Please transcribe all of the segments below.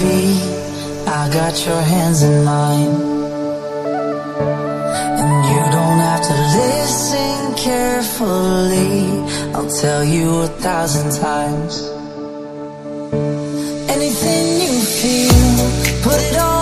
be I got your hands in mine. And you don't have to listen carefully. I'll tell you a thousand times. Anything you feel, put it on.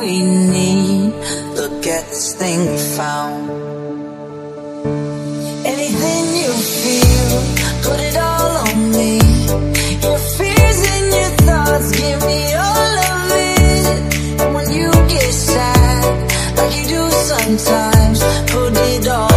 we need. Look at this thing we found. Anything you feel, put it all on me. Your fears and your thoughts, give me all of it. And when you get sad, like you do sometimes, put it all.